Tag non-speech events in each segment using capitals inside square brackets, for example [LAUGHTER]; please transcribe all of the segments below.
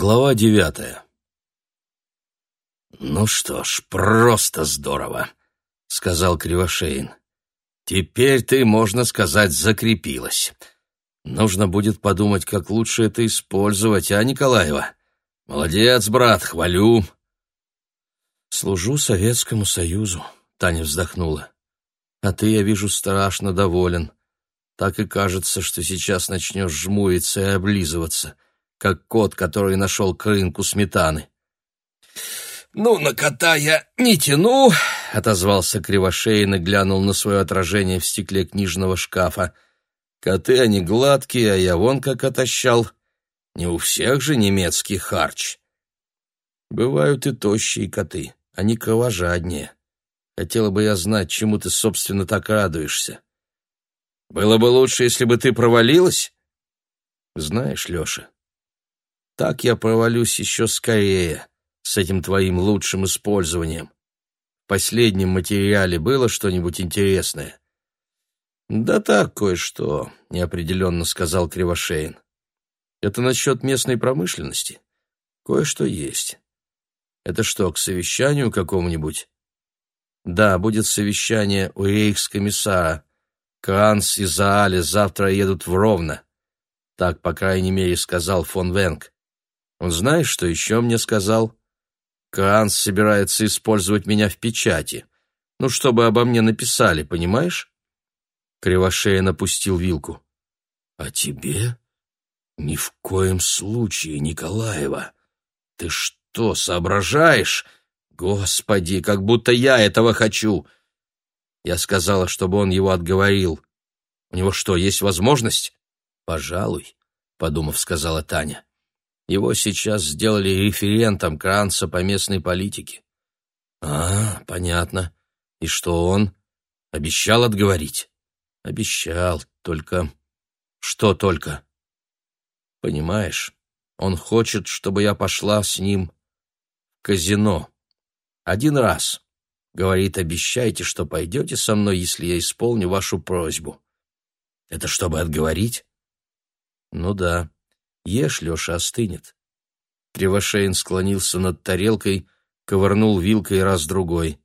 Глава девятая. «Ну что ж, просто здорово», — сказал Кривошеин. «Теперь ты, можно сказать, закрепилась. Нужно будет подумать, как лучше это использовать, а, Николаева? Молодец, брат, хвалю». «Служу Советскому Союзу», — Таня вздохнула. «А ты, я вижу, страшно доволен. Так и кажется, что сейчас начнешь жмуриться и облизываться» как кот, который нашел к рынку сметаны. «Ну, на кота я не тяну», — отозвался Кривошеин и глянул на свое отражение в стекле книжного шкафа. «Коты они гладкие, а я вон как отощал. Не у всех же немецкий харч. Бывают и тощие коты, они кровожаднее. Хотела бы я знать, чему ты, собственно, так радуешься. Было бы лучше, если бы ты провалилась? Знаешь, Леша, так я провалюсь еще скорее с этим твоим лучшим использованием. В последнем материале было что-нибудь интересное? Да так, кое-что, неопределенно сказал Кривошеин. Это насчет местной промышленности? Кое-что есть. Это что, к совещанию какому-нибудь? Да, будет совещание у рейхскомиссара. Кранц и Заале завтра едут в Ровно. Так, по крайней мере, сказал фон Венг. Знаешь, что еще мне сказал? Каанс собирается использовать меня в печати. Ну, чтобы обо мне написали, понимаешь? Кривошея напустил вилку. А тебе? Ни в коем случае, Николаева. Ты что, соображаешь? Господи, как будто я этого хочу. Я сказала, чтобы он его отговорил. У него что, есть возможность? Пожалуй, подумав, сказала Таня. Его сейчас сделали референтом Кранца по местной политике. А, понятно. И что он? Обещал отговорить? Обещал, только... Что только? Понимаешь, он хочет, чтобы я пошла с ним в казино. Один раз. Говорит, обещайте, что пойдете со мной, если я исполню вашу просьбу. Это чтобы отговорить? Ну да. Ешь, Леша, остынет. Кривошеин склонился над тарелкой, ковырнул вилкой раз-другой.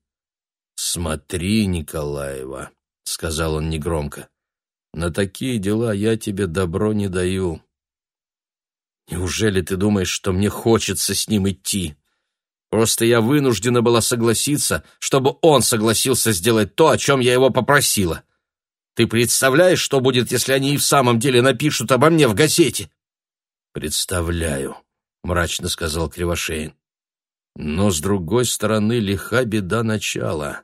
«Смотри, Николаева», — сказал он негромко, — «на такие дела я тебе добро не даю». «Неужели ты думаешь, что мне хочется с ним идти? Просто я вынуждена была согласиться, чтобы он согласился сделать то, о чем я его попросила. Ты представляешь, что будет, если они и в самом деле напишут обо мне в газете?» «Представляю», — мрачно сказал Кривошеин. «Но, с другой стороны, лиха беда начала».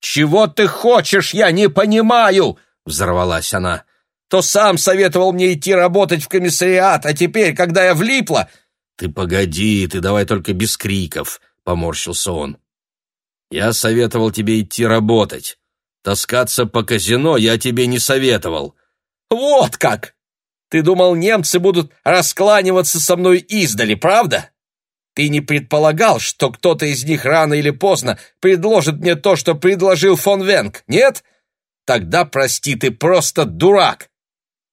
«Чего ты хочешь, я не понимаю!» — взорвалась она. «То сам советовал мне идти работать в комиссариат, а теперь, когда я влипла...» «Ты погоди, ты давай только без криков», — поморщился он. «Я советовал тебе идти работать. Таскаться по казино я тебе не советовал». «Вот как!» Ты думал, немцы будут раскланиваться со мной издали, правда? Ты не предполагал, что кто-то из них рано или поздно предложит мне то, что предложил фон Венг, нет? Тогда, прости, ты просто дурак.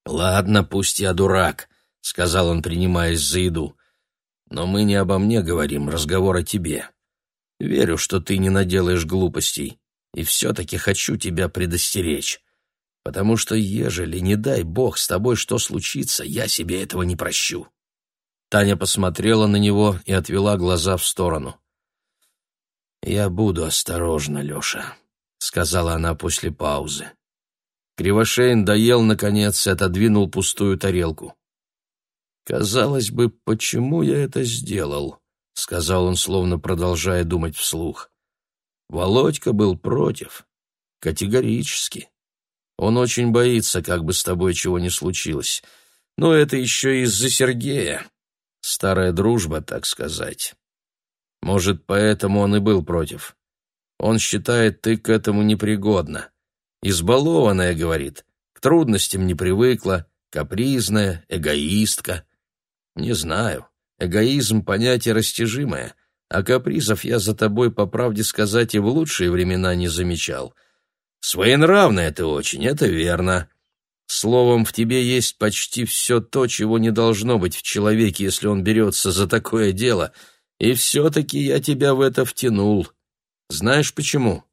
Ладно, пусть я дурак, сказал он, принимаясь за еду. Но мы не обо мне говорим, разговор о тебе. Верю, что ты не наделаешь глупостей, и все-таки хочу тебя предостеречь потому что ежели, не дай бог, с тобой что случится, я себе этого не прощу». Таня посмотрела на него и отвела глаза в сторону. «Я буду осторожна, Леша», — сказала она после паузы. Кривошеин доел, наконец, и отодвинул пустую тарелку. «Казалось бы, почему я это сделал?» — сказал он, словно продолжая думать вслух. «Володька был против. Категорически. Он очень боится, как бы с тобой чего ни случилось. Но это еще из-за Сергея. Старая дружба, так сказать. Может, поэтому он и был против. Он считает, ты к этому непригодна. Избалованная, говорит, к трудностям не привыкла, капризная, эгоистка. Не знаю, эгоизм — понятие растяжимое, а капризов я за тобой, по правде сказать, и в лучшие времена не замечал — Своенравная ты очень, это верно. Словом, в тебе есть почти все то, чего не должно быть в человеке, если он берется за такое дело, и все-таки я тебя в это втянул. Знаешь почему?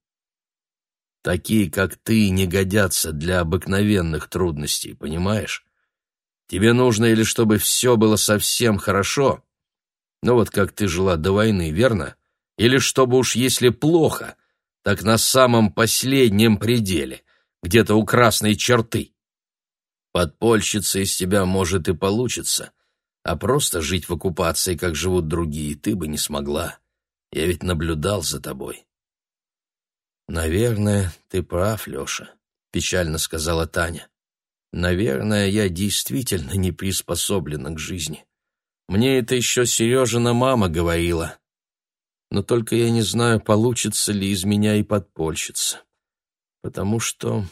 Такие, как ты, не годятся для обыкновенных трудностей, понимаешь? Тебе нужно или чтобы все было совсем хорошо, ну вот как ты жила до войны, верно? Или чтобы уж если плохо, так на самом последнем пределе, где-то у красной черты. Подпольщица из тебя, может, и получится, а просто жить в оккупации, как живут другие, ты бы не смогла. Я ведь наблюдал за тобой. «Наверное, ты прав, Леша», — печально сказала Таня. «Наверное, я действительно не приспособлена к жизни. Мне это еще Сережина мама говорила. Но только я не знаю, получится ли из меня и подпольщица. Потому что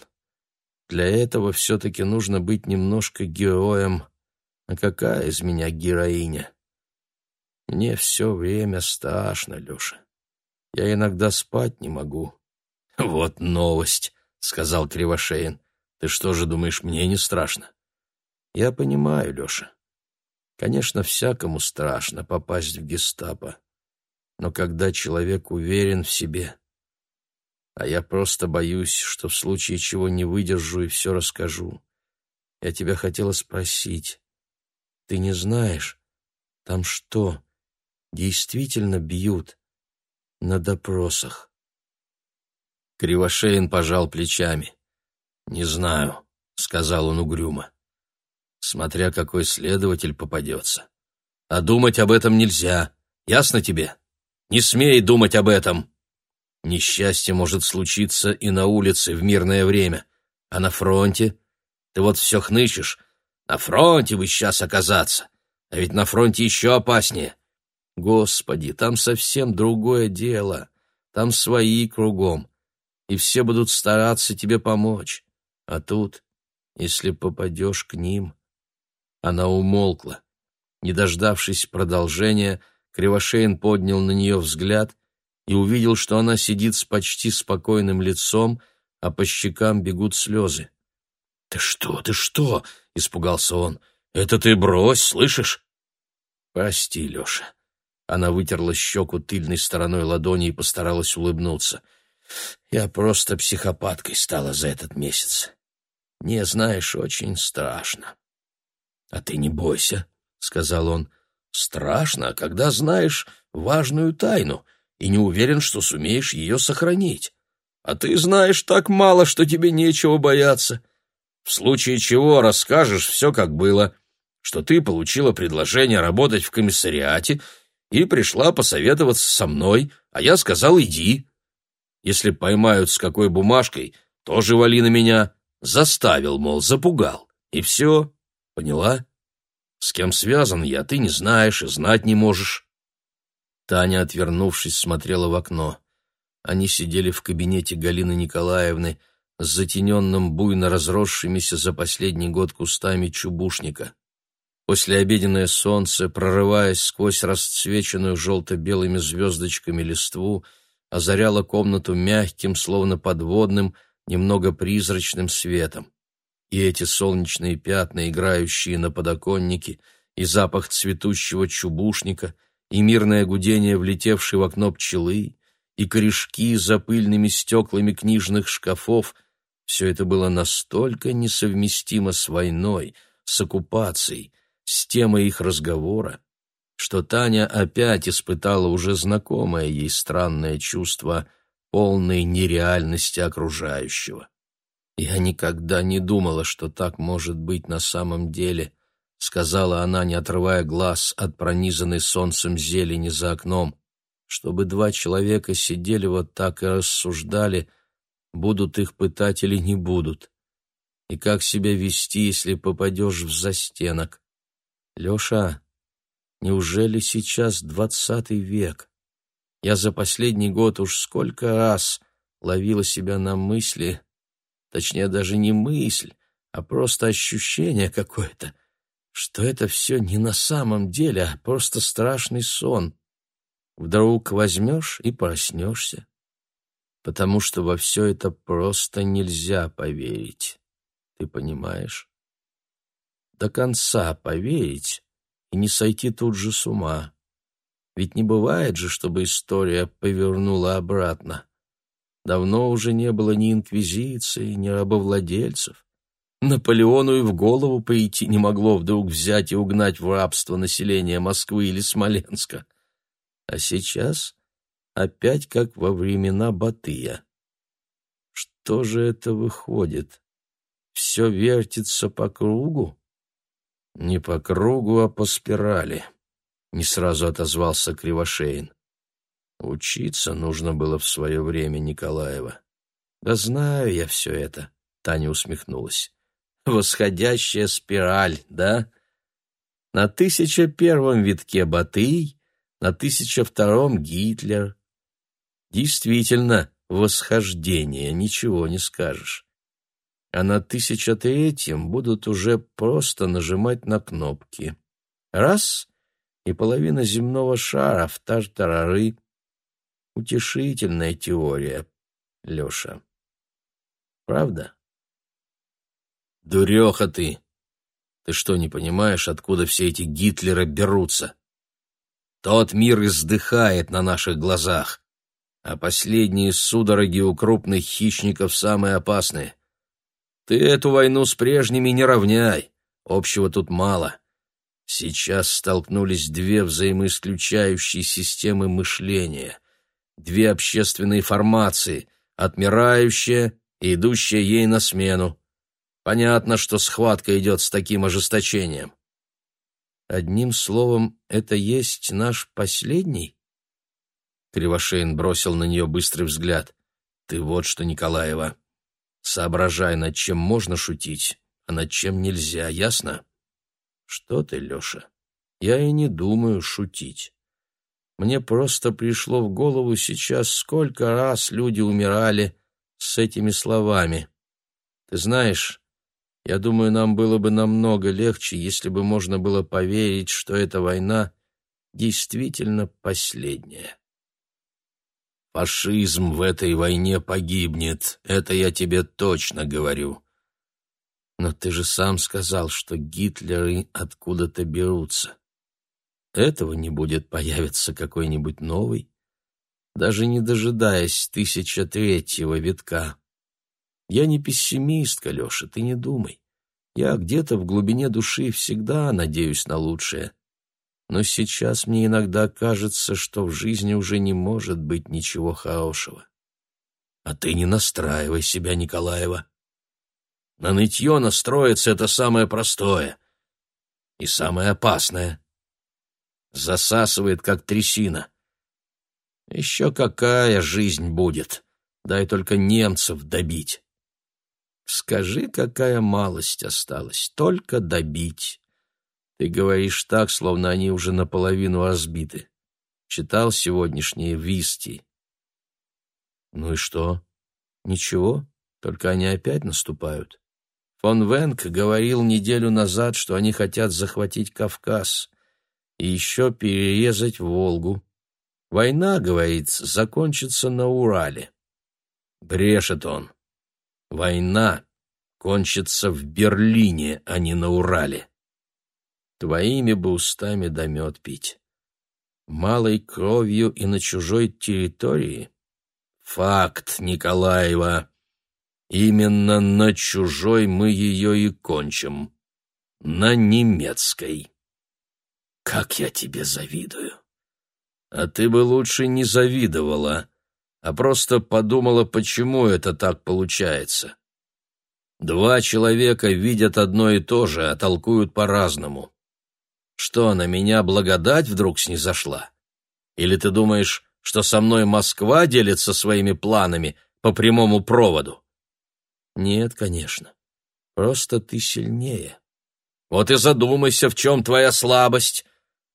для этого все-таки нужно быть немножко героем. А какая из меня героиня? Мне все время страшно, Леша. Я иногда спать не могу. [LAUGHS] — Вот новость, — сказал Кривошеин. — Ты что же думаешь, мне не страшно? — Я понимаю, Леша. Конечно, всякому страшно попасть в гестапо. Но когда человек уверен в себе... А я просто боюсь, что в случае чего не выдержу и все расскажу. Я тебя хотела спросить. Ты не знаешь, там что, действительно бьют на допросах? Кривошеин пожал плечами. «Не знаю», — сказал он угрюмо смотря какой следователь попадется. А думать об этом нельзя, ясно тебе? Не смей думать об этом. Несчастье может случиться и на улице в мирное время, а на фронте ты вот все хнычешь. На фронте вы сейчас оказаться, а ведь на фронте еще опаснее. Господи, там совсем другое дело, там свои кругом, и все будут стараться тебе помочь. А тут, если попадешь к ним, она умолкла. Не дождавшись продолжения, Кривошеин поднял на нее взгляд и увидел, что она сидит с почти спокойным лицом, а по щекам бегут слезы. «Ты что, ты что?» — испугался он. «Это ты брось, слышишь?» «Прости, Леша». Она вытерла щеку тыльной стороной ладони и постаралась улыбнуться. «Я просто психопаткой стала за этот месяц. Мне, знаешь, очень страшно. «А ты не бойся», — сказал он. «Страшно, когда знаешь важную тайну и не уверен, что сумеешь ее сохранить. А ты знаешь так мало, что тебе нечего бояться. В случае чего расскажешь все, как было, что ты получила предложение работать в комиссариате и пришла посоветоваться со мной, а я сказал «иди». Если поймают с какой бумажкой, тоже вали на меня. Заставил, мол, запугал. И все. Поняла? С кем связан я, ты не знаешь и знать не можешь. Таня, отвернувшись, смотрела в окно. Они сидели в кабинете Галины Николаевны с затененным буйно разросшимися за последний год кустами чубушника. Послеобеденное солнце, прорываясь сквозь расцвеченную желто-белыми звездочками листву, озаряло комнату мягким, словно подводным, немного призрачным светом и эти солнечные пятна, играющие на подоконнике, и запах цветущего чубушника, и мирное гудение влетевшей в окно пчелы, и корешки за пыльными стеклами книжных шкафов — все это было настолько несовместимо с войной, с оккупацией, с темой их разговора, что Таня опять испытала уже знакомое ей странное чувство полной нереальности окружающего. «Я никогда не думала, что так может быть на самом деле», — сказала она, не отрывая глаз от пронизанной солнцем зелени за окном. «Чтобы два человека сидели вот так и рассуждали, будут их пытать или не будут. И как себя вести, если попадешь в застенок? Леша, неужели сейчас двадцатый век? Я за последний год уж сколько раз ловила себя на мысли, точнее даже не мысль, а просто ощущение какое-то, что это все не на самом деле, а просто страшный сон. Вдруг возьмешь и проснешься, потому что во все это просто нельзя поверить. Ты понимаешь? До конца поверить и не сойти тут же с ума. Ведь не бывает же, чтобы история повернула обратно. Давно уже не было ни инквизиции, ни рабовладельцев. Наполеону и в голову пойти не могло вдруг взять и угнать в рабство население Москвы или Смоленска. А сейчас опять как во времена Батыя. Что же это выходит? Все вертится по кругу? Не по кругу, а по спирали. Не сразу отозвался Кривошеин. Учиться нужно было в свое время, Николаева. Да знаю я все это, Таня усмехнулась. Восходящая спираль, да? На тысяча первом витке Батый, на тысяча втором Гитлер. Действительно, восхождение, ничего не скажешь. А на тысяча третьем будут уже просто нажимать на кнопки. Раз — и половина земного шара в тартарары. Утешительная теория, Леша. Правда? Дуреха ты! Ты что, не понимаешь, откуда все эти Гитлеры берутся? Тот мир издыхает на наших глазах, а последние судороги у крупных хищников самые опасные. Ты эту войну с прежними не равняй, общего тут мало. Сейчас столкнулись две взаимоисключающие системы мышления, две общественные формации, отмирающая и идущая ей на смену. Понятно, что схватка идет с таким ожесточением. Одним словом, это есть наш последний? Кривошеин бросил на нее быстрый взгляд. Ты вот что, Николаева, соображай, над чем можно шутить, а над чем нельзя, ясно? Что ты, Леша? Я и не думаю шутить. Мне просто пришло в голову сейчас, сколько раз люди умирали с этими словами. Ты знаешь, я думаю, нам было бы намного легче, если бы можно было поверить, что эта война действительно последняя. Фашизм в этой войне погибнет, это я тебе точно говорю. Но ты же сам сказал, что Гитлеры откуда-то берутся. Этого не будет появиться какой-нибудь новый, даже не дожидаясь тысяча третьего витка. Я не пессимистка, Леша, ты не думай. Я где-то в глубине души всегда надеюсь на лучшее. Но сейчас мне иногда кажется, что в жизни уже не может быть ничего хорошего. А ты не настраивай себя, Николаева. На нытье настроиться — это самое простое и самое опасное. Засасывает, как трясина. Еще какая жизнь будет, дай только немцев добить. Скажи, какая малость осталась, только добить. Ты говоришь так, словно они уже наполовину разбиты. Читал сегодняшние висти. Ну и что? Ничего, только они опять наступают. Фон Венк говорил неделю назад, что они хотят захватить Кавказ и еще перерезать Волгу. Война, говорит, закончится на Урале. Брешет он. Война кончится в Берлине, а не на Урале. Твоими бы устами да мед пить. Малой кровью и на чужой территории? Факт, Николаева. Именно на чужой мы ее и кончим. На немецкой. Как я тебе завидую. А ты бы лучше не завидовала, а просто подумала, почему это так получается. Два человека видят одно и то же, а толкуют по-разному. Что, на меня благодать вдруг снизошла? Или ты думаешь, что со мной Москва делится своими планами по прямому проводу? Нет, конечно. Просто ты сильнее. Вот и задумайся, в чем твоя слабость,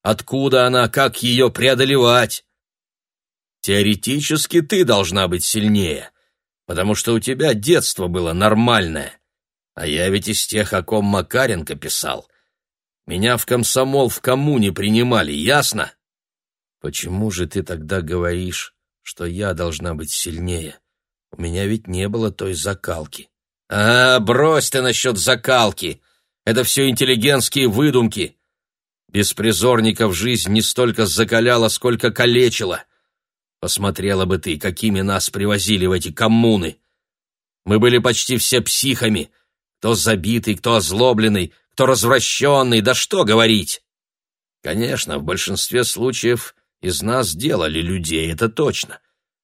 откуда она, как ее преодолевать. Теоретически ты должна быть сильнее, потому что у тебя детство было нормальное. А я ведь из тех, о ком Макаренко писал. Меня в комсомол в коммуне принимали, ясно? Почему же ты тогда говоришь, что я должна быть сильнее? У меня ведь не было той закалки. «А, брось ты насчет закалки! Это все интеллигентские выдумки! Беспризорников жизнь не столько закаляла, сколько калечила. Посмотрела бы ты, какими нас привозили в эти коммуны! Мы были почти все психами, кто забитый, кто озлобленный, кто развращенный, да что говорить! Конечно, в большинстве случаев из нас делали людей, это точно.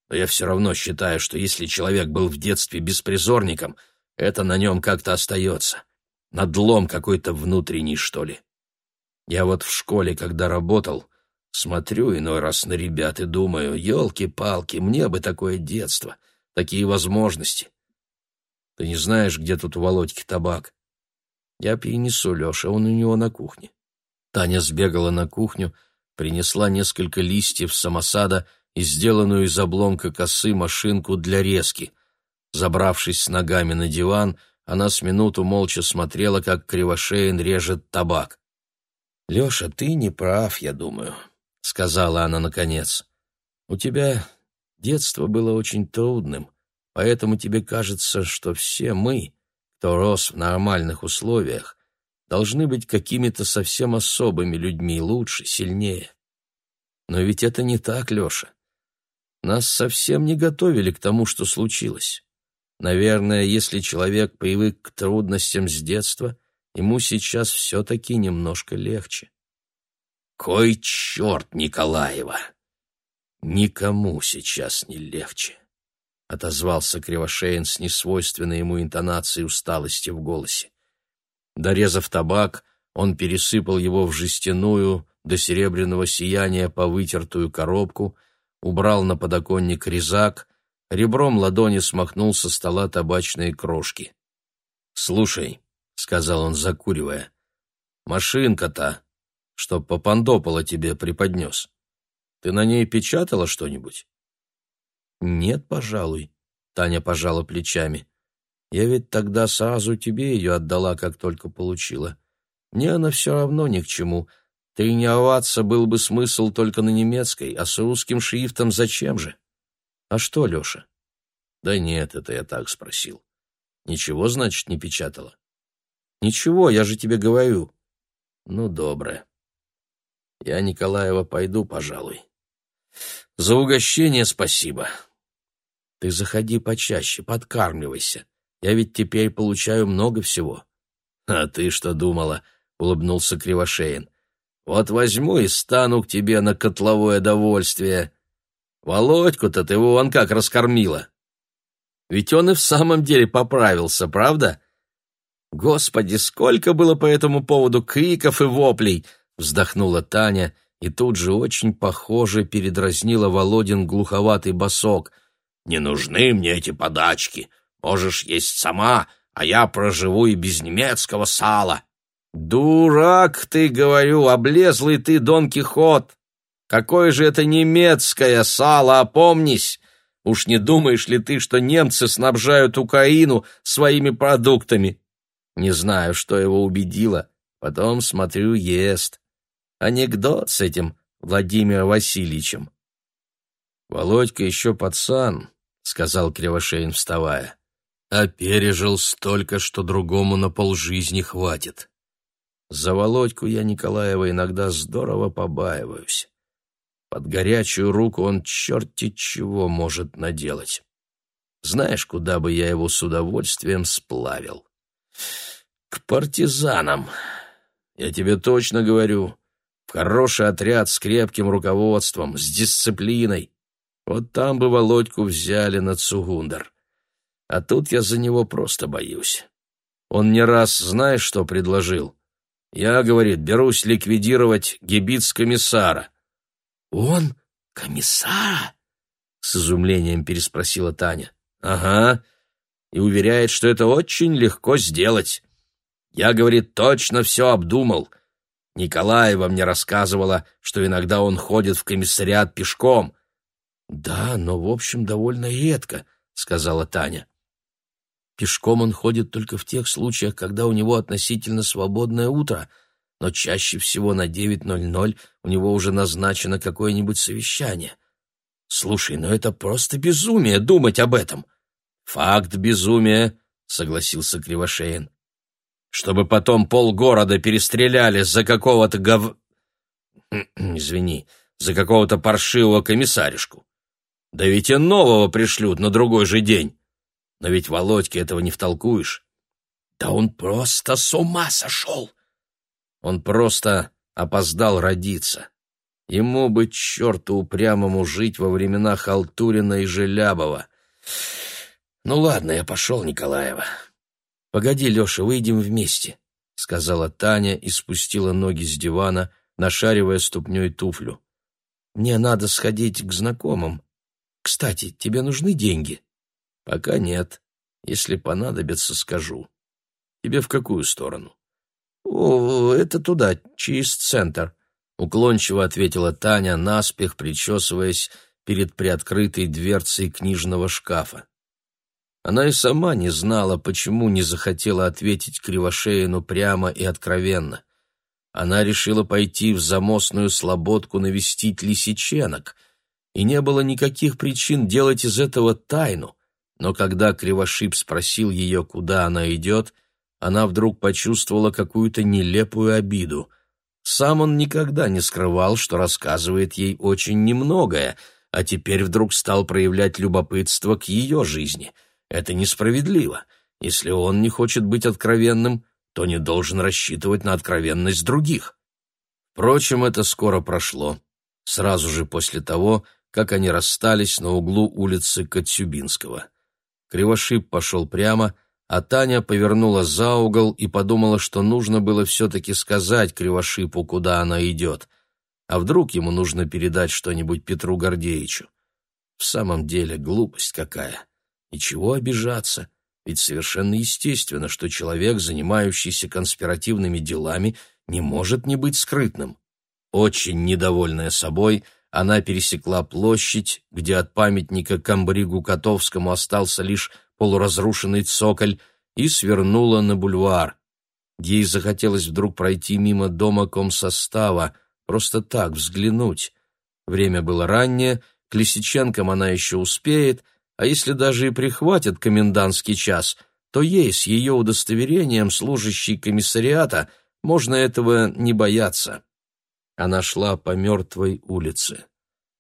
Но я все равно считаю, что если человек был в детстве беспризорником, это на нем как-то остается. Надлом какой-то внутренний, что ли. Я вот в школе, когда работал, смотрю иной раз на ребят и думаю, елки-палки, мне бы такое детство, такие возможности. Ты не знаешь, где тут у Володьки табак? Я перенесу Леша, он у него на кухне. Таня сбегала на кухню, принесла несколько листьев самосада и сделанную из обломка косы машинку для резки. Забравшись с ногами на диван, она с минуту молча смотрела, как Кривошеин режет табак. «Леша, ты не прав, я думаю», — сказала она наконец. «У тебя детство было очень трудным, поэтому тебе кажется, что все мы, кто рос в нормальных условиях, должны быть какими-то совсем особыми людьми, лучше, сильнее. Но ведь это не так, Леша. Нас совсем не готовили к тому, что случилось. Наверное, если человек привык к трудностям с детства, ему сейчас все-таки немножко легче. Кой черт Николаева! Никому сейчас не легче, — отозвался Кривошеин с несвойственной ему интонацией усталости в голосе. Дорезав табак, он пересыпал его в жестяную до серебряного сияния по вытертую коробку, убрал на подоконник резак, ребром ладони смахнул со стола табачные крошки. «Слушай», — сказал он, закуривая, — «машинка-то, что Папандопола тебе преподнес, ты на ней печатала что-нибудь?» «Нет, пожалуй», — Таня пожала плечами. Я ведь тогда сразу тебе ее отдала, как только получила. Мне она все равно ни к чему. Тренироваться был бы смысл только на немецкой, а с русским шрифтом зачем же? А что, Леша? Да нет, это я так спросил. Ничего, значит, не печатала? Ничего, я же тебе говорю. Ну, доброе. Я, Николаева, пойду, пожалуй. За угощение спасибо. Ты заходи почаще, подкармливайся. Я ведь теперь получаю много всего». «А ты что думала?» — улыбнулся Кривошеин. «Вот возьму и стану к тебе на котловое довольствие. Володьку-то ты вон как раскормила. Ведь он и в самом деле поправился, правда?» «Господи, сколько было по этому поводу криков и воплей!» — вздохнула Таня и тут же очень похоже передразнила Володин глуховатый босок. «Не нужны мне эти подачки. Можешь есть сама, а я проживу и без немецкого сала. Дурак ты, говорю, облезлый ты, Дон Кихот. Какое же это немецкое сало, опомнись. Уж не думаешь ли ты, что немцы снабжают Украину своими продуктами? Не знаю, что его убедило. Потом, смотрю, ест. Анекдот с этим Владимиром Васильевичем. Володька еще пацан, — сказал Кривошеин, вставая а пережил столько, что другому на полжизни хватит. За Володьку я Николаева иногда здорово побаиваюсь. Под горячую руку он черти чего может наделать. Знаешь, куда бы я его с удовольствием сплавил? К партизанам. Я тебе точно говорю. В хороший отряд с крепким руководством, с дисциплиной. Вот там бы Володьку взяли на Цугундер. А тут я за него просто боюсь. Он не раз, знаешь, что предложил? Я, говорит, берусь ликвидировать гибиц-комиссара. Он комиссара? С изумлением переспросила Таня. Ага. И уверяет, что это очень легко сделать. Я, говорит, точно все обдумал. Николаева мне рассказывала, что иногда он ходит в комиссариат пешком. Да, но, в общем, довольно редко, сказала Таня. Пешком он ходит только в тех случаях, когда у него относительно свободное утро, но чаще всего на 9.00 у него уже назначено какое-нибудь совещание. Слушай, ну это просто безумие думать об этом. Факт безумия, согласился Кривошеин. «Чтобы потом полгорода перестреляли за какого-то гов... [CLEARS THROAT] Извини, за какого-то паршивого комиссаришку. Да ведь и нового пришлют на другой же день. Но ведь Володьке этого не втолкуешь. Да он просто с ума сошел! Он просто опоздал родиться. Ему бы, черту упрямому, жить во времена Халтурина и Желябова. Ну ладно, я пошел, Николаева. Погоди, Леша, выйдем вместе, — сказала Таня и спустила ноги с дивана, нашаривая ступней туфлю. Мне надо сходить к знакомым. Кстати, тебе нужны деньги? Пока нет. Если понадобится, скажу. Тебе в какую сторону? О, это туда, через центр. Уклончиво ответила Таня, наспех причесываясь перед приоткрытой дверцей книжного шкафа. Она и сама не знала, почему не захотела ответить Кривошеину прямо и откровенно. Она решила пойти в замостную слободку навестить лисиченок, и не было никаких причин делать из этого тайну. Но когда Кривошип спросил ее, куда она идет, она вдруг почувствовала какую-то нелепую обиду. Сам он никогда не скрывал, что рассказывает ей очень немногое, а теперь вдруг стал проявлять любопытство к ее жизни. Это несправедливо. Если он не хочет быть откровенным, то не должен рассчитывать на откровенность других. Впрочем, это скоро прошло, сразу же после того, как они расстались на углу улицы Коцюбинского. Кривошип пошел прямо, а Таня повернула за угол и подумала, что нужно было все-таки сказать Кривошипу, куда она идет. А вдруг ему нужно передать что-нибудь Петру Гордеевичу? В самом деле глупость какая. И чего обижаться? Ведь совершенно естественно, что человек, занимающийся конспиративными делами, не может не быть скрытным. Очень недовольная собой, она пересекла площадь, где от памятника Камбригу Котовскому остался лишь полуразрушенный цоколь, и свернула на бульвар. Ей захотелось вдруг пройти мимо дома комсостава, просто так, взглянуть. Время было раннее, к Лисиченкам она еще успеет, а если даже и прихватят комендантский час, то ей с ее удостоверением, служащей комиссариата, можно этого не бояться. Она шла по мертвой улице.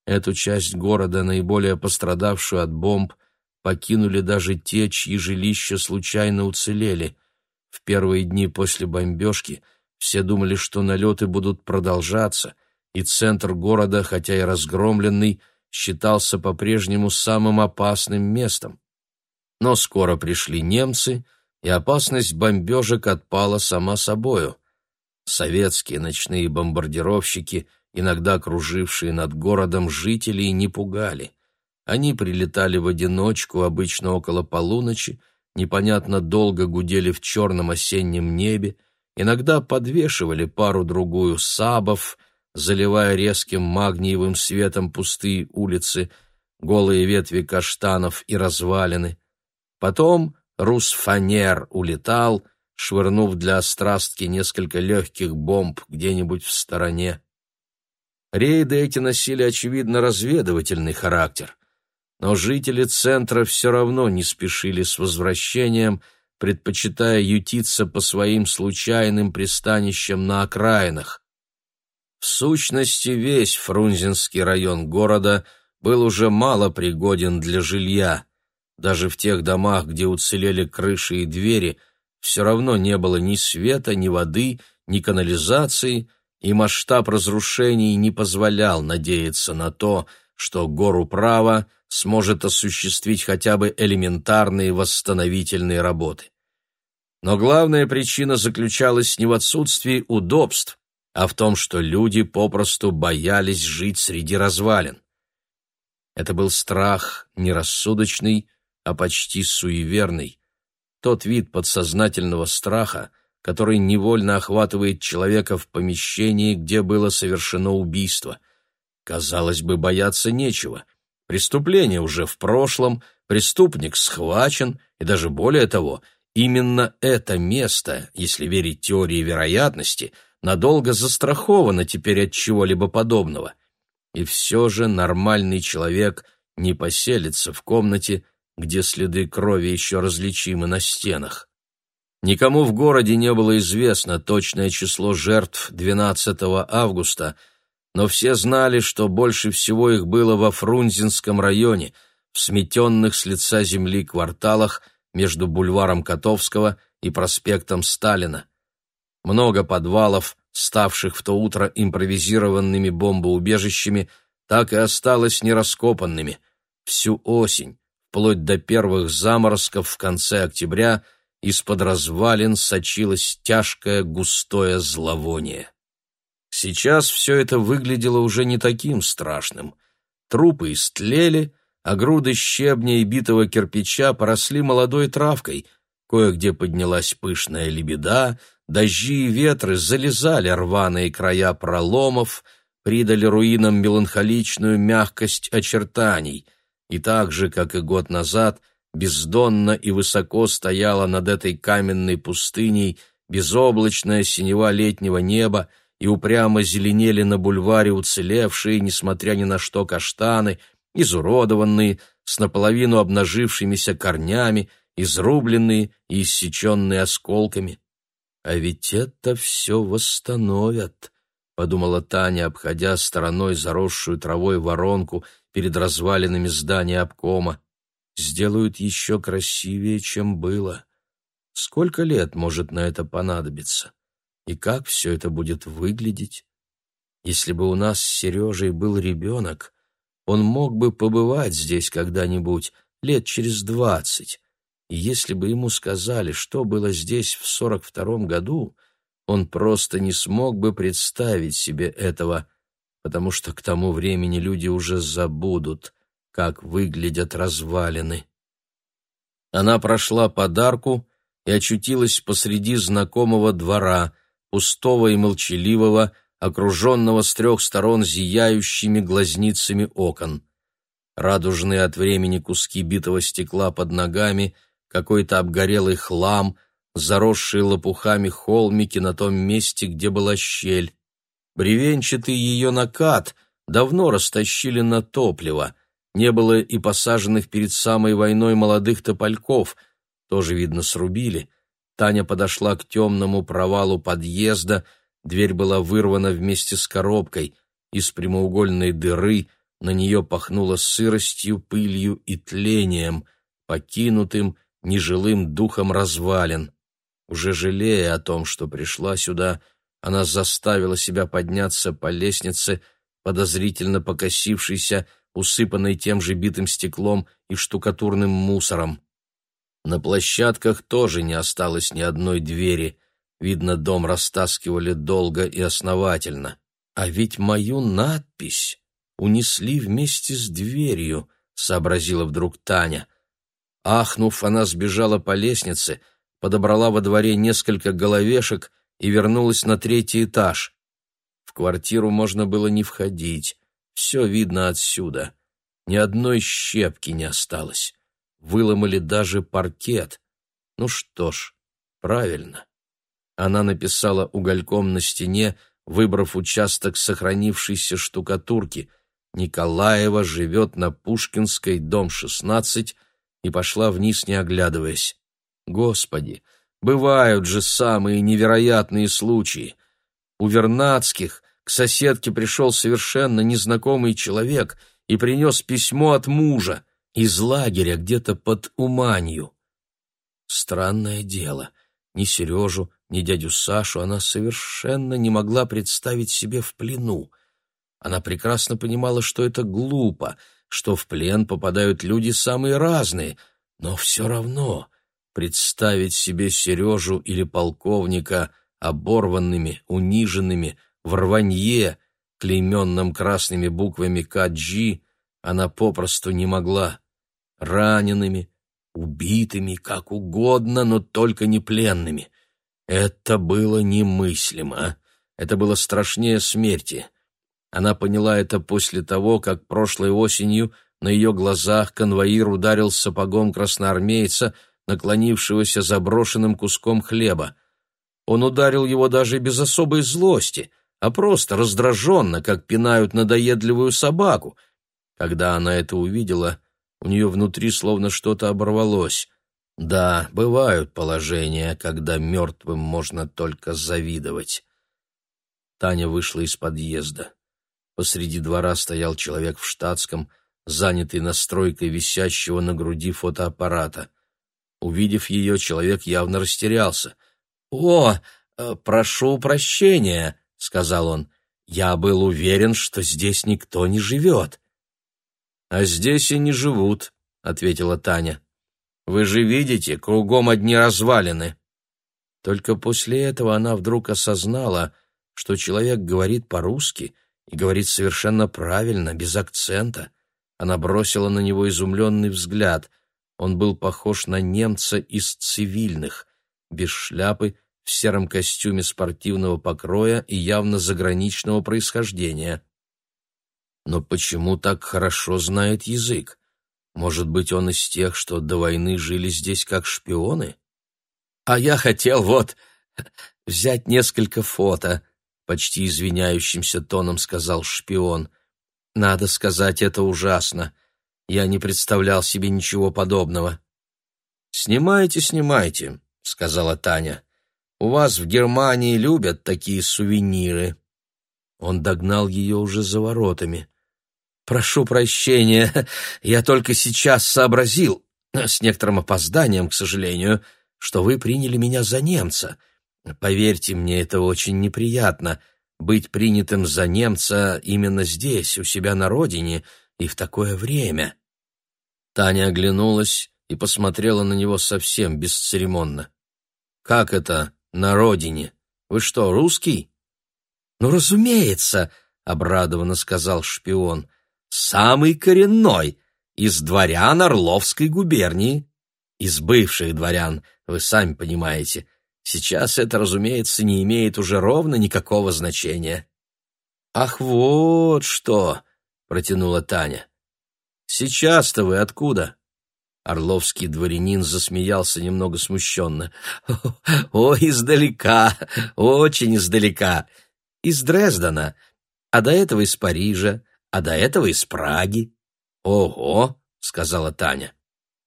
Эту часть города, наиболее пострадавшую от бомб, покинули даже те, чьи жилища случайно уцелели. В первые дни после бомбежки все думали, что налеты будут продолжаться, и центр города, хотя и разгромленный, считался по-прежнему самым опасным местом. Но скоро пришли немцы, и опасность бомбежек отпала сама собою. Советские ночные бомбардировщики, иногда кружившие над городом, жителей не пугали. Они прилетали в одиночку, обычно около полуночи, непонятно долго гудели в черном осеннем небе, иногда подвешивали пару-другую сабов, заливая резким магниевым светом пустые улицы, голые ветви каштанов и развалины. Потом Русфанер улетал, швырнув для острастки несколько легких бомб где-нибудь в стороне. Рейды эти носили, очевидно, разведывательный характер но жители центра все равно не спешили с возвращением, предпочитая ютиться по своим случайным пристанищам на окраинах. В сущности, весь Фрунзенский район города был уже мало пригоден для жилья. Даже в тех домах, где уцелели крыши и двери, все равно не было ни света, ни воды, ни канализации, и масштаб разрушений не позволял надеяться на то, что гору права сможет осуществить хотя бы элементарные восстановительные работы. Но главная причина заключалась не в отсутствии удобств, а в том, что люди попросту боялись жить среди развалин. Это был страх не рассудочный, а почти суеверный. Тот вид подсознательного страха, который невольно охватывает человека в помещении, где было совершено убийство. Казалось бы, бояться нечего — Преступление уже в прошлом, преступник схвачен, и даже более того, именно это место, если верить теории вероятности, надолго застраховано теперь от чего-либо подобного. И все же нормальный человек не поселится в комнате, где следы крови еще различимы на стенах. Никому в городе не было известно точное число жертв 12 августа, но все знали, что больше всего их было во Фрунзенском районе, в сметенных с лица земли кварталах между бульваром Котовского и проспектом Сталина. Много подвалов, ставших в то утро импровизированными бомбоубежищами, так и осталось нераскопанными. Всю осень, вплоть до первых заморозков в конце октября, из-под развалин сочилось тяжкое густое зловоние. Сейчас все это выглядело уже не таким страшным. Трупы истлели, а груды щебня и битого кирпича поросли молодой травкой, кое-где поднялась пышная лебеда, дожди и ветры залезали рваные края проломов, придали руинам меланхоличную мягкость очертаний, и так же, как и год назад, бездонно и высоко стояла над этой каменной пустыней безоблачная синева летнего неба, и упрямо зеленели на бульваре уцелевшие, несмотря ни на что, каштаны, изуродованные, с наполовину обнажившимися корнями, изрубленные и иссеченные осколками. «А ведь это все восстановят», — подумала Таня, обходя стороной заросшую травой воронку перед развалинами здания обкома. «Сделают еще красивее, чем было. Сколько лет может на это понадобиться? И как все это будет выглядеть? Если бы у нас с Сережей был ребенок, он мог бы побывать здесь когда-нибудь, лет через двадцать, и если бы ему сказали, что было здесь в сорок втором году, он просто не смог бы представить себе этого, потому что к тому времени люди уже забудут, как выглядят развалины. Она прошла подарку и очутилась посреди знакомого двора, пустого и молчаливого, окруженного с трех сторон зияющими глазницами окон. Радужные от времени куски битого стекла под ногами — какой-то обгорелый хлам, заросшие лопухами холмики на том месте, где была щель. Бревенчатый ее накат давно растащили на топливо, не было и посаженных перед самой войной молодых топольков, тоже, видно, срубили. Таня подошла к темному провалу подъезда, дверь была вырвана вместе с коробкой, из прямоугольной дыры на нее пахнуло сыростью, пылью и тлением, покинутым, нежилым духом развалин. Уже жалея о том, что пришла сюда, она заставила себя подняться по лестнице, подозрительно покосившейся, усыпанной тем же битым стеклом и штукатурным мусором. На площадках тоже не осталось ни одной двери. Видно, дом растаскивали долго и основательно. А ведь мою надпись унесли вместе с дверью, сообразила вдруг Таня. Ахнув, она сбежала по лестнице, подобрала во дворе несколько головешек и вернулась на третий этаж. В квартиру можно было не входить, все видно отсюда. Ни одной щепки не осталось. Выломали даже паркет. Ну что ж, правильно. Она написала угольком на стене, выбрав участок сохранившейся штукатурки. Николаева живет на Пушкинской, дом 16, и пошла вниз, не оглядываясь. Господи, бывают же самые невероятные случаи. У Вернадских к соседке пришел совершенно незнакомый человек и принес письмо от мужа из лагеря где-то под Уманью. Странное дело, ни Сережу, ни дядю Сашу она совершенно не могла представить себе в плену. Она прекрасно понимала, что это глупо — что в плен попадают люди самые разные, но все равно представить себе Сережу или полковника оборванными, униженными, в рванье, клейменном красными буквами КГ, она попросту не могла. Ранеными, убитыми, как угодно, но только не пленными. Это было немыслимо. Это было страшнее смерти. Она поняла это после того, как прошлой осенью на ее глазах конвоир ударил сапогом красноармейца, наклонившегося заброшенным куском хлеба. Он ударил его даже без особой злости, а просто раздраженно, как пинают надоедливую собаку. Когда она это увидела, У нее внутри словно что-то оборвалось. Да, бывают положения, когда мертвым можно только завидовать. Таня вышла из подъезда. Посреди двора стоял человек в штатском, занятый настройкой висящего на груди фотоаппарата. Увидев ее, человек явно растерялся. «О, э, прошу прощения», — сказал он. «Я был уверен, что здесь никто не живет». «А здесь и не живут», — ответила Таня. «Вы же видите, кругом одни развалины». Только после этого она вдруг осознала, что человек говорит по-русски и говорит совершенно правильно, без акцента. Она бросила на него изумленный взгляд. Он был похож на немца из цивильных, без шляпы, в сером костюме спортивного покроя и явно заграничного происхождения. Но почему так хорошо знает язык? Может быть, он из тех, что до войны жили здесь как шпионы? А я хотел вот [LAUGHS] взять несколько фото, почти извиняющимся тоном сказал шпион. Надо сказать, это ужасно. Я не представлял себе ничего подобного. «Снимайте, снимайте», — сказала Таня. «У вас в Германии любят такие сувениры». Он догнал ее уже за воротами. «Прошу прощения, [LAUGHS] я только сейчас сообразил, [CLEARS THROAT] с некоторым опозданием, к сожалению, что вы приняли меня за немца. Поверьте мне, это очень неприятно быть принятым за немца именно здесь, у себя на родине и в такое время. Таня оглянулась и посмотрела на него совсем бесцеремонно. «Как это на родине? Вы что, русский?» «Ну, разумеется», — обрадованно сказал шпион, — «самый коренной, из дворян Орловской губернии, из бывших дворян, вы сами понимаете, Сейчас это, разумеется, не имеет уже ровно никакого значения. «Ах, вот что!» — протянула Таня. «Сейчас-то вы откуда?» Орловский дворянин засмеялся немного смущенно. «О, издалека, очень издалека. Из Дрездена, а до этого из Парижа, а до этого из Праги». «Ого!» — сказала Таня.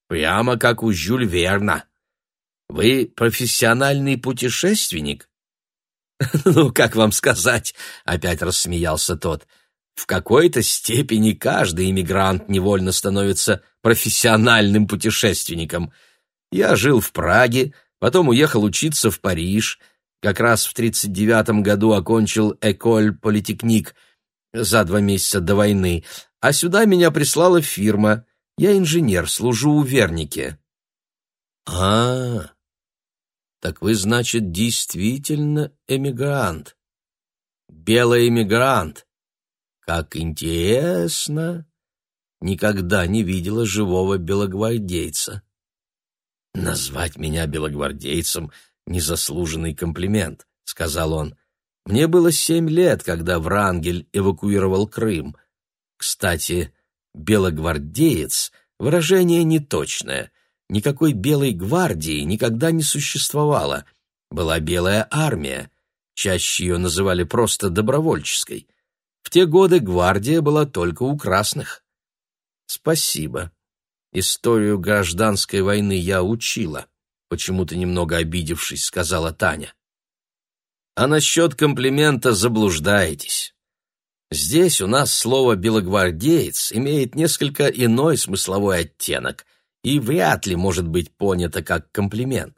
«Прямо как у Жюль Верна». Вы профессиональный путешественник? [LAUGHS] Ну, как вам сказать, опять рассмеялся тот. В какой-то степени каждый иммигрант невольно становится профессиональным путешественником. Я жил в Праге, потом уехал учиться в Париж, как раз в 39 году окончил Эколь Политехник за два месяца до войны, а сюда меня прислала фирма. Я инженер, служу у Вернике. А, -а, -а так вы, значит, действительно эмигрант. Белый эмигрант. Как интересно. Никогда не видела живого белогвардейца. Назвать меня белогвардейцем — незаслуженный комплимент, — сказал он. Мне было семь лет, когда Врангель эвакуировал Крым. Кстати, белогвардеец — выражение неточное — Никакой белой гвардии никогда не существовало. Была белая армия. Чаще ее называли просто добровольческой. В те годы гвардия была только у красных. Спасибо. Историю гражданской войны я учила, почему-то немного обидевшись, сказала Таня. А насчет комплимента заблуждаетесь. Здесь у нас слово «белогвардеец» имеет несколько иной смысловой оттенок — и вряд ли может быть понято как комплимент.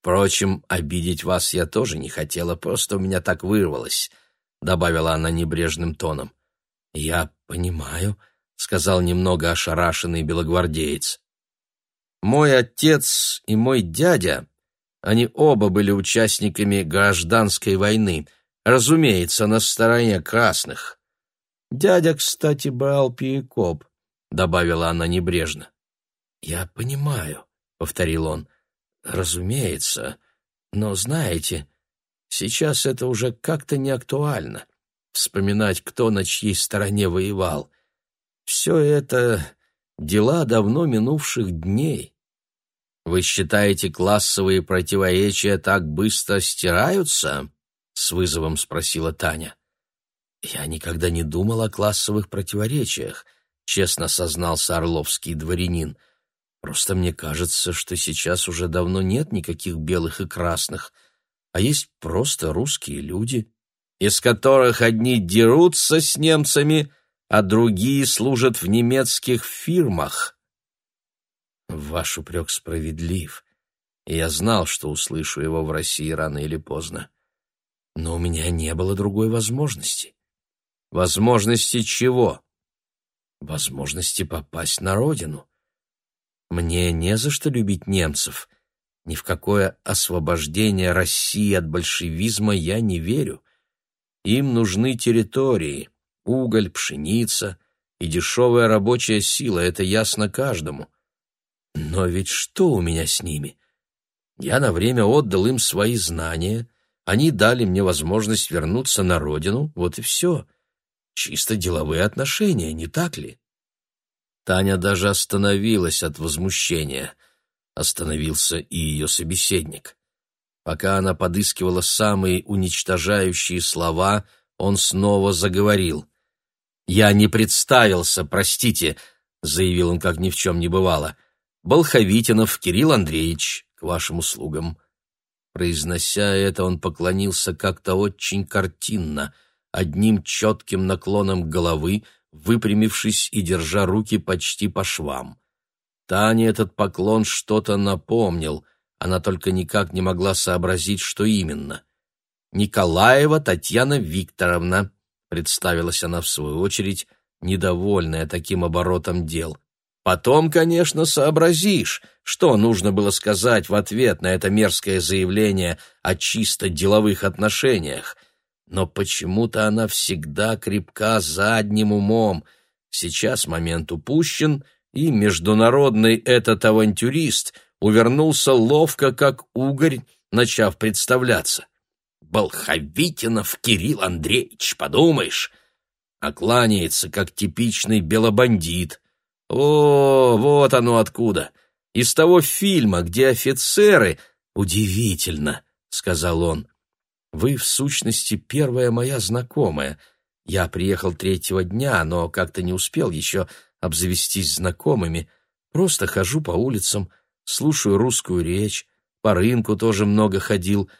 Впрочем, обидеть вас я тоже не хотела, просто у меня так вырвалось, добавила она небрежным тоном. Я понимаю, сказал немного ошарашенный белогвардеец. Мой отец и мой дядя, они оба были участниками гражданской войны, разумеется, на стороне красных. Дядя, кстати, брал перекоп, добавила она небрежно. «Я понимаю», — повторил он. «Разумеется. Но знаете, сейчас это уже как-то не актуально. Вспоминать, кто на чьей стороне воевал. Все это дела давно минувших дней. Вы считаете, классовые противоречия так быстро стираются?» — с вызовом спросила Таня. «Я никогда не думал о классовых противоречиях. честно сознался Орловский дворянин. Просто мне кажется, что сейчас уже давно нет никаких белых и красных, а есть просто русские люди, из которых одни дерутся с немцами, а другие служат в немецких фирмах. Ваш упрек справедлив, и я знал, что услышу его в России рано или поздно. Но у меня не было другой возможности. Возможности чего? Возможности попасть на родину. Мне не за что любить немцев. Ни в какое освобождение России от большевизма я не верю. Им нужны территории, уголь, пшеница и дешевая рабочая сила, это ясно каждому. Но ведь что у меня с ними? Я на время отдал им свои знания, они дали мне возможность вернуться на родину, вот и все. Чисто деловые отношения, не так ли? Таня даже остановилась от возмущения. Остановился и ее собеседник. Пока она подыскивала самые уничтожающие слова, он снова заговорил. «Я не представился, простите», — заявил он, как ни в чем не бывало. «Болховитинов Кирилл Андреевич, к вашим услугам». Произнося это, он поклонился как-то очень картинно, одним четким наклоном головы, выпрямившись и держа руки почти по швам. Тане этот поклон что-то напомнил, она только никак не могла сообразить, что именно. «Николаева Татьяна Викторовна», — представилась она в свою очередь, недовольная таким оборотом дел. «Потом, конечно, сообразишь, что нужно было сказать в ответ на это мерзкое заявление о чисто деловых отношениях, но почему-то она всегда крепка задним умом. Сейчас момент упущен, и международный этот авантюрист увернулся ловко, как угорь, начав представляться. «Болховитинов Кирилл Андреевич, подумаешь!» А кланяется, как типичный белобандит. О, вот оно откуда! Из того фильма, где офицеры... Удивительно, — сказал он. Вы, в сущности, первая моя знакомая. Я приехал третьего дня, но как-то не успел еще обзавестись знакомыми. Просто хожу по улицам, слушаю русскую речь, по рынку тоже много ходил.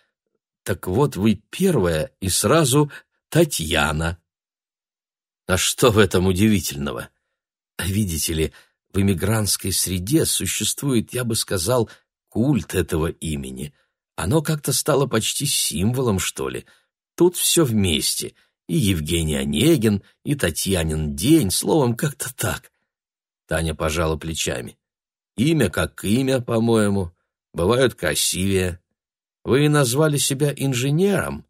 Так вот, вы первая и сразу Татьяна. А что в этом удивительного? Видите ли, в эмигрантской среде существует, я бы сказал, культ этого имени — оно как-то стало почти символом, что ли. Тут все вместе. И Евгений Онегин, и Татьянин день, словом, как-то так. Таня пожала плечами. Имя как имя, по-моему. Бывают красивее. Вы назвали себя инженером?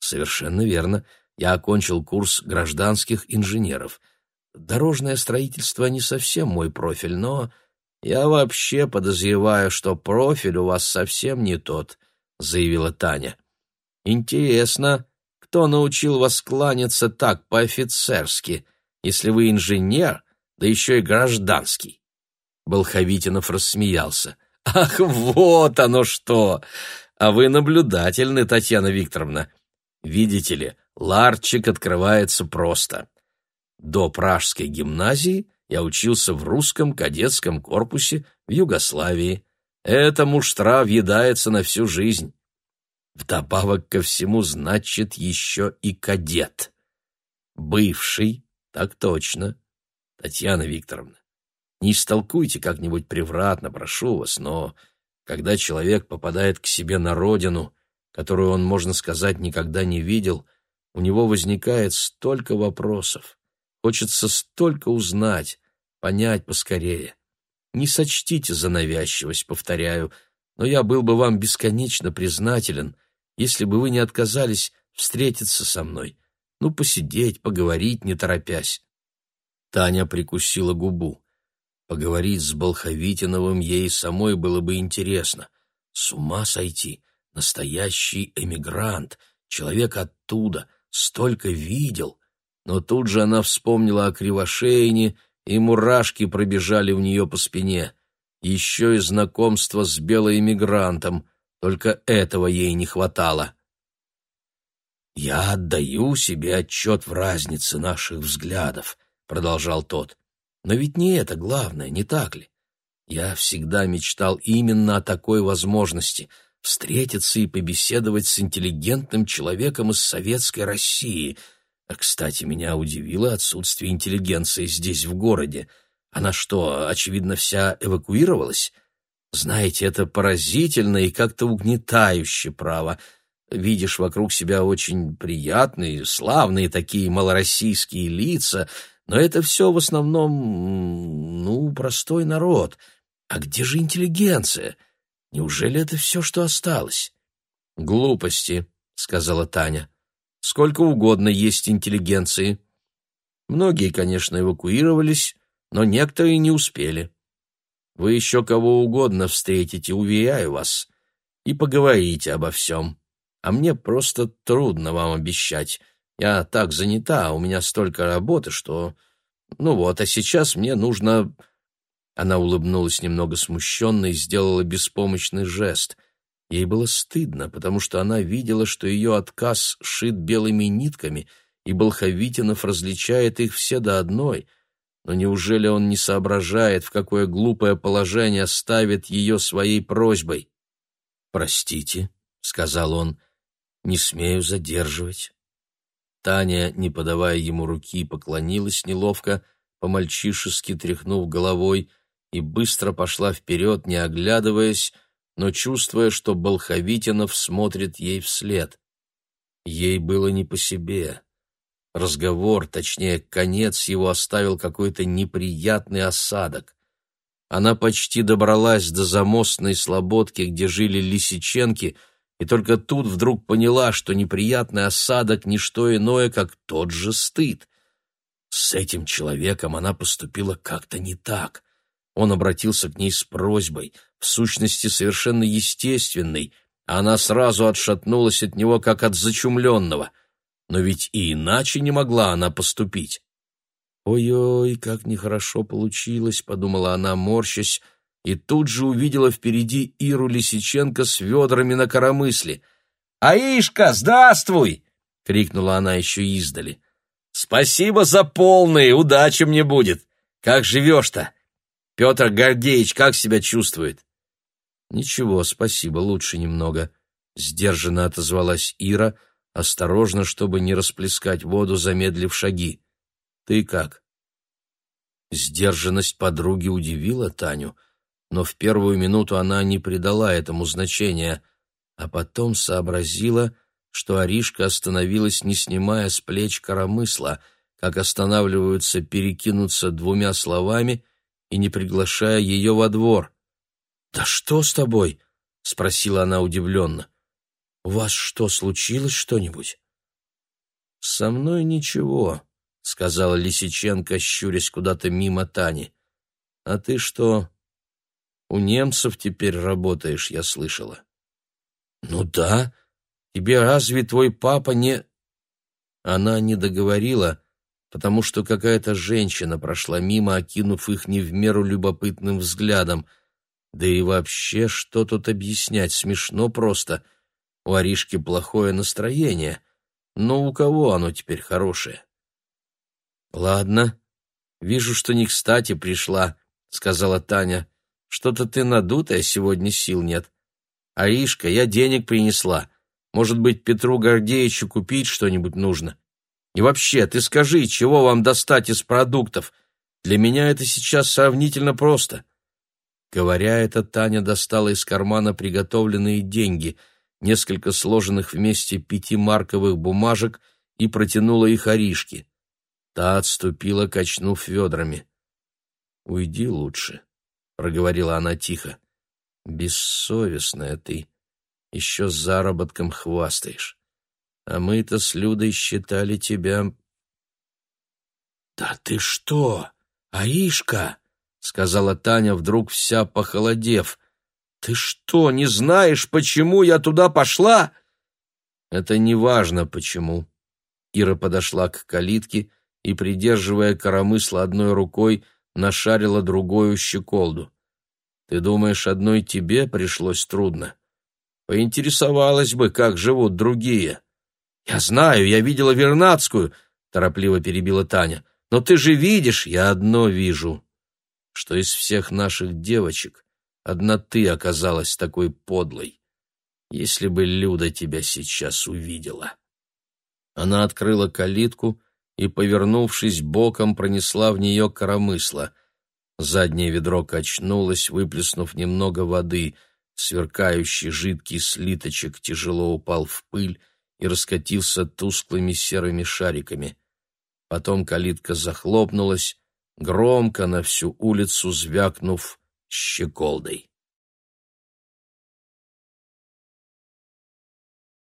Совершенно верно. Я окончил курс гражданских инженеров. Дорожное строительство не совсем мой профиль, но «Я вообще подозреваю, что профиль у вас совсем не тот», — заявила Таня. «Интересно, кто научил вас кланяться так по-офицерски, если вы инженер, да еще и гражданский?» Болховитинов рассмеялся. «Ах, вот оно что! А вы наблюдательны, Татьяна Викторовна. Видите ли, ларчик открывается просто. До Пражской гимназии — я учился в русском кадетском корпусе в Югославии. Эта муштра въедается на всю жизнь. Вдобавок ко всему, значит, еще и кадет. Бывший, так точно. Татьяна Викторовна, не истолкуйте как-нибудь превратно, прошу вас, но когда человек попадает к себе на родину, которую он, можно сказать, никогда не видел, у него возникает столько вопросов. Хочется столько узнать, понять поскорее. Не сочтите за навязчивость, повторяю, но я был бы вам бесконечно признателен, если бы вы не отказались встретиться со мной, ну, посидеть, поговорить, не торопясь. Таня прикусила губу. Поговорить с Болховитиновым ей самой было бы интересно. С ума сойти! Настоящий эмигрант, человек оттуда, столько видел. Но тут же она вспомнила о Кривошеине, и мурашки пробежали у нее по спине. Еще и знакомство с белоэмигрантом, только этого ей не хватало. «Я отдаю себе отчет в разнице наших взглядов», — продолжал тот. Но ведь не это главное, не так ли? Я всегда мечтал именно о такой возможности — встретиться и побеседовать с интеллигентным человеком из советской России. А, кстати, меня удивило отсутствие интеллигенции здесь, в городе. Она что, очевидно, вся эвакуировалась? Знаете, это поразительно и как-то угнетающе, право. Видишь вокруг себя очень приятные, славные такие малороссийские лица, но это все в основном, ну, простой народ — а где же интеллигенция? Неужели это все, что осталось? Глупости, сказала Таня. Сколько угодно есть интеллигенции. Многие, конечно, эвакуировались, но некоторые не успели. Вы еще кого угодно встретите, уверяю вас, и поговорите обо всем. А мне просто трудно вам обещать. Я так занята, у меня столько работы, что... Ну вот, а сейчас мне нужно она улыбнулась немного смущенно и сделала беспомощный жест. Ей было стыдно, потому что она видела, что ее отказ шит белыми нитками, и Болховитинов различает их все до одной. Но неужели он не соображает, в какое глупое положение ставит ее своей просьбой? «Простите», — сказал он, — «не смею задерживать». Таня, не подавая ему руки, поклонилась неловко, по-мальчишески тряхнув головой, и быстро пошла вперед, не оглядываясь, но чувствуя, что Болховитинов смотрит ей вслед. Ей было не по себе. Разговор, точнее, конец его оставил какой-то неприятный осадок. Она почти добралась до замостной слободки, где жили лисиченки, и только тут вдруг поняла, что неприятный осадок — не что иное, как тот же стыд. С этим человеком она поступила как-то не так. Он обратился к ней с просьбой, в сущности совершенно естественной, она сразу отшатнулась от него, как от зачумленного. Но ведь и иначе не могла она поступить. «Ой-ой, как нехорошо получилось», — подумала она, морщась, и тут же увидела впереди Иру Лисиченко с ведрами на коромысле. «Аишка, здравствуй!» — крикнула она еще издали. «Спасибо за полные, удачи мне будет! Как живешь-то? Петр Гордеевич как себя чувствует? Ничего, спасибо, лучше немного. Сдержанно отозвалась Ира, осторожно, чтобы не расплескать воду, замедлив шаги. Ты как? Сдержанность подруги удивила Таню, но в первую минуту она не придала этому значения, а потом сообразила, что Аришка остановилась, не снимая с плеч коромысла, как останавливаются перекинуться двумя словами — и не приглашая ее во двор. «Да что с тобой?» — спросила она удивленно. «У вас что, случилось что-нибудь?» «Со мной ничего», — сказала Лисиченко, щурясь куда-то мимо Тани. «А ты что, у немцев теперь работаешь, я слышала?» «Ну да. Тебе разве твой папа не...» Она не договорила, потому что какая-то женщина прошла мимо, окинув их не в меру любопытным взглядом. Да и вообще, что тут объяснять, смешно просто. У Аришки плохое настроение, но у кого оно теперь хорошее? «Ладно, вижу, что не кстати пришла», — сказала Таня. «Что-то ты надутая, сегодня сил нет. Аришка, я денег принесла. Может быть, Петру Гордеевичу купить что-нибудь нужно?» И вообще, ты скажи, чего вам достать из продуктов? Для меня это сейчас сравнительно просто». Говоря это, Таня достала из кармана приготовленные деньги, несколько сложенных вместе пятимарковых бумажек и протянула их Аришке. Та отступила, качнув ведрами. «Уйди лучше», — проговорила она тихо. «Бессовестная ты, еще заработком хвастаешь а мы-то с Людой считали тебя...» «Да ты что, Аишка?» — сказала Таня, вдруг вся похолодев. «Ты что, не знаешь, почему я туда пошла?» «Это не важно, почему». Ира подошла к калитке и, придерживая коромысло одной рукой, нашарила другую щеколду. «Ты думаешь, одной тебе пришлось трудно? Поинтересовалась бы, как живут другие». «Я знаю, я видела Вернадскую», — торопливо перебила Таня. Но ты же видишь, я одно вижу, что из всех наших девочек одна ты оказалась такой подлой. Если бы Люда тебя сейчас увидела. Она открыла калитку и, повернувшись боком, пронесла в нее коромысло. Заднее ведро качнулось, выплеснув немного воды. Сверкающий жидкий слиточек тяжело упал в пыль и раскатился тусклыми серыми шариками. Потом калитка захлопнулась, громко на всю улицу звякнув щеколдой.